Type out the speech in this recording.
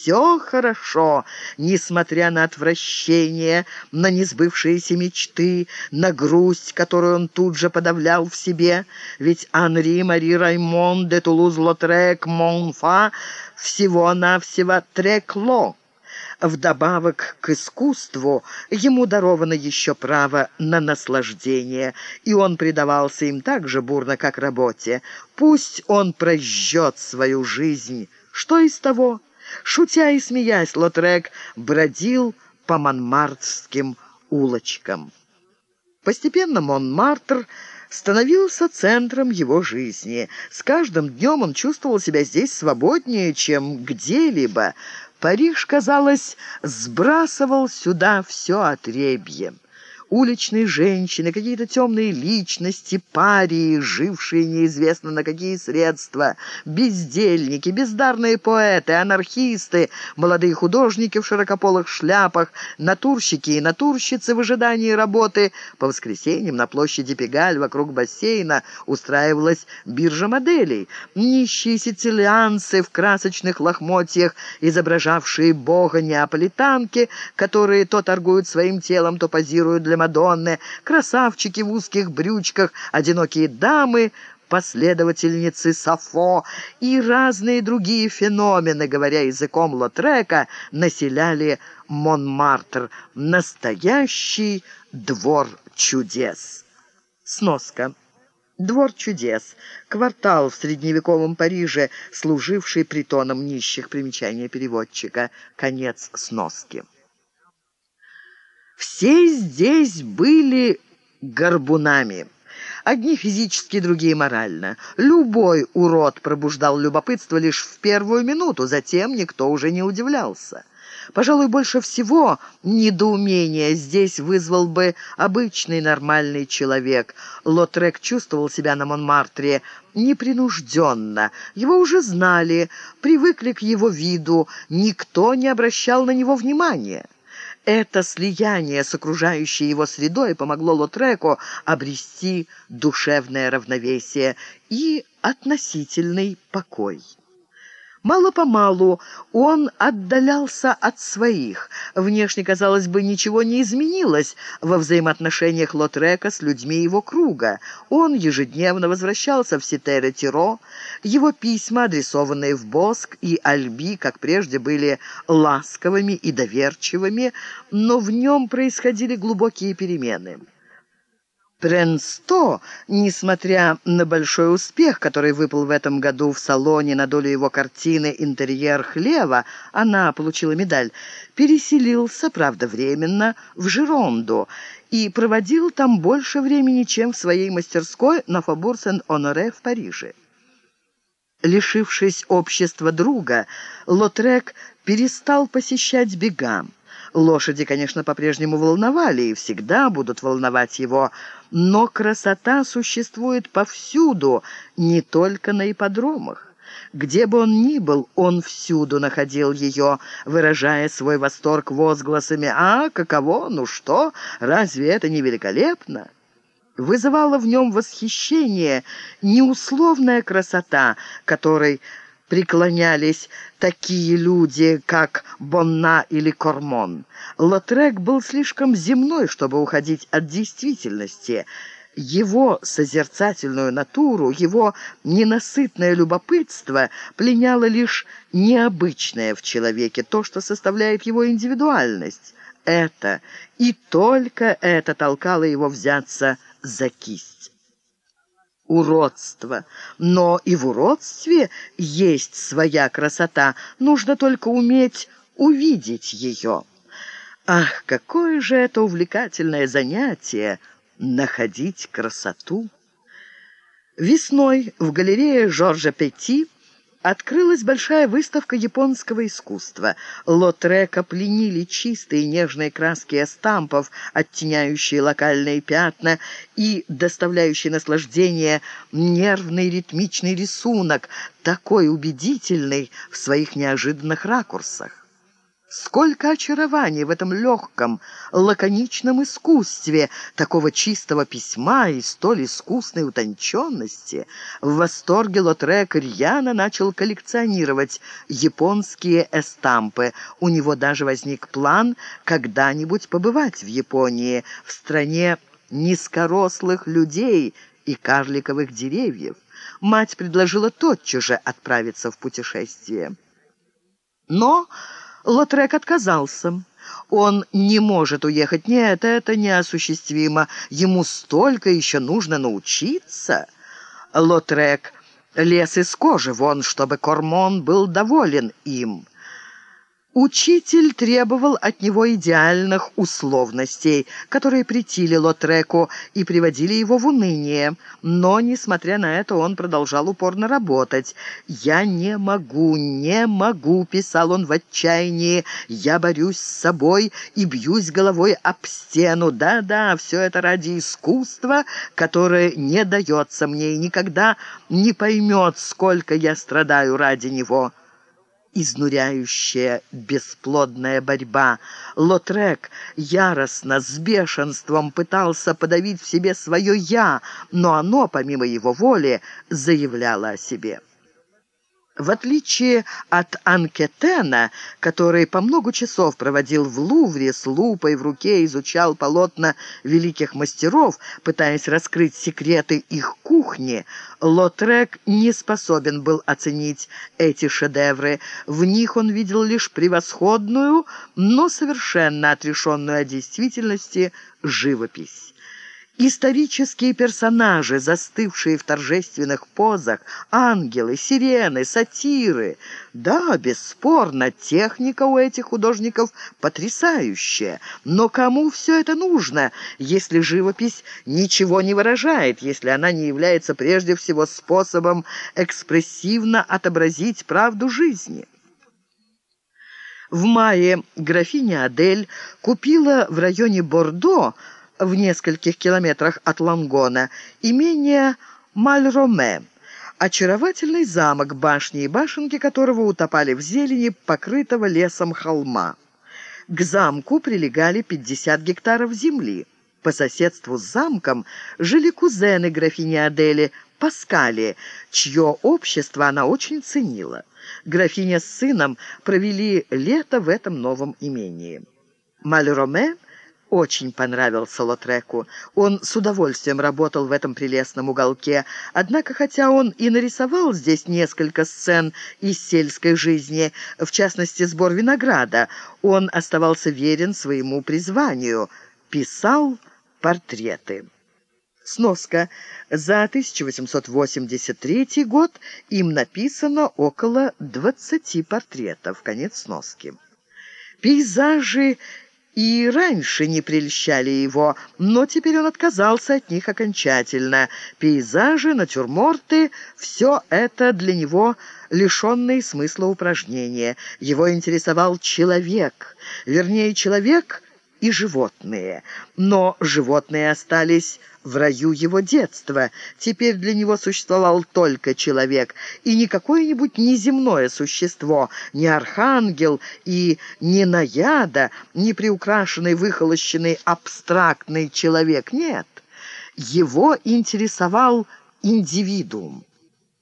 все хорошо, несмотря на отвращение, на несбывшиеся мечты, на грусть, которую он тут же подавлял в себе. Ведь Анри, Мари, Раймон, де Тулуз, Лотрек, Монфа всего-навсего трекло. Вдобавок к искусству ему даровано еще право на наслаждение, и он предавался им так же бурно, как работе. Пусть он прожжет свою жизнь. Что из того? Шутя и смеясь, Лотрек бродил по монмартским улочкам. Постепенно Монмартр становился центром его жизни. С каждым днем он чувствовал себя здесь свободнее, чем где-либо. Париж, казалось, сбрасывал сюда все отребье уличные женщины, какие-то темные личности, парии, жившие неизвестно на какие средства, бездельники, бездарные поэты, анархисты, молодые художники в широкополых шляпах, натурщики и натурщицы в ожидании работы. По воскресеньям на площади Пегаль вокруг бассейна устраивалась биржа моделей. Нищие сицилианцы в красочных лохмотьях, изображавшие бога неаполитанки, которые то торгуют своим телом, то позируют для Мадонны, красавчики в узких брючках, одинокие дамы, последовательницы Сафо и разные другие феномены, говоря языком Лотрека, населяли Монмартр, настоящий двор чудес. Сноска. Двор чудес. Квартал в средневековом Париже, служивший притоном нищих. Примечание переводчика. Конец сноски. Все здесь были горбунами. Одни физически, другие морально. Любой урод пробуждал любопытство лишь в первую минуту, затем никто уже не удивлялся. Пожалуй, больше всего недоумение здесь вызвал бы обычный нормальный человек. Лотрек чувствовал себя на Монмартре непринужденно. Его уже знали, привыкли к его виду, никто не обращал на него внимания. Это слияние с окружающей его средой помогло Лотреку обрести душевное равновесие и относительный покой. Мало-помалу он отдалялся от своих. Внешне, казалось бы, ничего не изменилось во взаимоотношениях Лотрека с людьми его круга. Он ежедневно возвращался в Ситере-Тиро. Его письма, адресованные в Боск и Альби, как прежде, были ласковыми и доверчивыми, но в нем происходили глубокие перемены. Пренсто, несмотря на большой успех, который выпал в этом году в салоне на долю его картины «Интерьер хлева», она получила медаль, переселился, правда, временно, в Жиронду и проводил там больше времени, чем в своей мастерской на Фабур-Сен-Оноре в Париже. Лишившись общества друга, Лотрек перестал посещать бегам. Лошади, конечно, по-прежнему волновали и всегда будут волновать его, но красота существует повсюду, не только на ипподромах. Где бы он ни был, он всюду находил ее, выражая свой восторг возгласами «А, каково? Ну что? Разве это не великолепно?» Вызывала в нем восхищение неусловная красота, которой преклонялись такие люди, как Бонна или Кормон. Лотрек был слишком земной, чтобы уходить от действительности. Его созерцательную натуру, его ненасытное любопытство пленяло лишь необычное в человеке, то, что составляет его индивидуальность. Это и только это толкало его взяться за кисть уродство. Но и в уродстве есть своя красота, нужно только уметь увидеть ее. Ах, какое же это увлекательное занятие — находить красоту! Весной в галерее Жоржа Петти Открылась большая выставка японского искусства. Лотрека пленили чистые нежные краски эстампов, оттеняющие локальные пятна и доставляющие наслаждение нервный ритмичный рисунок, такой убедительный в своих неожиданных ракурсах. Сколько очарований в этом легком, лаконичном искусстве, такого чистого письма и столь искусной утонченности. В восторге Лотрек рьяно начал коллекционировать японские эстампы. У него даже возник план когда-нибудь побывать в Японии, в стране низкорослых людей и карликовых деревьев. Мать предложила тотчас же отправиться в путешествие. Но... Лотрек отказался. Он не может уехать. Нет, это неосуществимо. Ему столько еще нужно научиться. Лотрек лез из кожи вон, чтобы Кормон был доволен им. Учитель требовал от него идеальных условностей, которые претили Лотреку и приводили его в уныние. Но, несмотря на это, он продолжал упорно работать. «Я не могу, не могу», — писал он в отчаянии. «Я борюсь с собой и бьюсь головой об стену. Да-да, все это ради искусства, которое не дается мне и никогда не поймет, сколько я страдаю ради него» изнуряющая бесплодная борьба. Лотрек яростно, с бешенством пытался подавить в себе свое «я», но оно, помимо его воли, заявляло о себе. В отличие от Анкетена, который по много часов проводил в Лувре с лупой в руке, изучал полотна великих мастеров, пытаясь раскрыть секреты их кухни, Лотрек не способен был оценить эти шедевры. В них он видел лишь превосходную, но совершенно отрешенную от действительности живопись. Исторические персонажи, застывшие в торжественных позах, ангелы, сирены, сатиры. Да, бесспорно, техника у этих художников потрясающая. Но кому все это нужно, если живопись ничего не выражает, если она не является прежде всего способом экспрессивно отобразить правду жизни? В мае графиня Адель купила в районе Бордо в нескольких километрах от Лангона, имение Мальроме, очаровательный замок, башни и башенки которого утопали в зелени, покрытого лесом холма. К замку прилегали 50 гектаров земли. По соседству с замком жили кузены графини Адели, Паскали, чье общество она очень ценила. Графиня с сыном провели лето в этом новом имении. Мальроме – очень понравился Лотреку. Он с удовольствием работал в этом прелестном уголке. Однако, хотя он и нарисовал здесь несколько сцен из сельской жизни, в частности, сбор винограда, он оставался верен своему призванию – писал портреты. Сноска. За 1883 год им написано около 20 портретов. Конец сноски. Пейзажи и раньше не прельщали его, но теперь он отказался от них окончательно. Пейзажи, натюрморты — все это для него лишенные смысла упражнения. Его интересовал человек, вернее, человек и животные. Но животные остались в раю его детства. Теперь для него существовал только человек, и не какое-нибудь неземное существо, не архангел и не наяда, не приукрашенный, выхолощенный, абстрактный человек. Нет, его интересовал индивидуум.